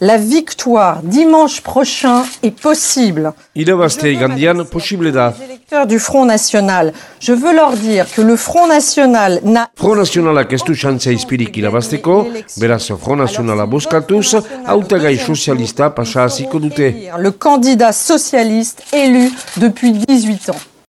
La victoire dimanche prochain est possible. Irabaztea igandian posible da. Les électeurs du Front National, je veux leur dire que le Front National n'a Front Nationalak ez du xantzea izpirik irabazteko, beraz Front Nationala bozkatuz, hautagai sozialista pasa hasiko dute. le candidat socialiste élu depuis 18 ans.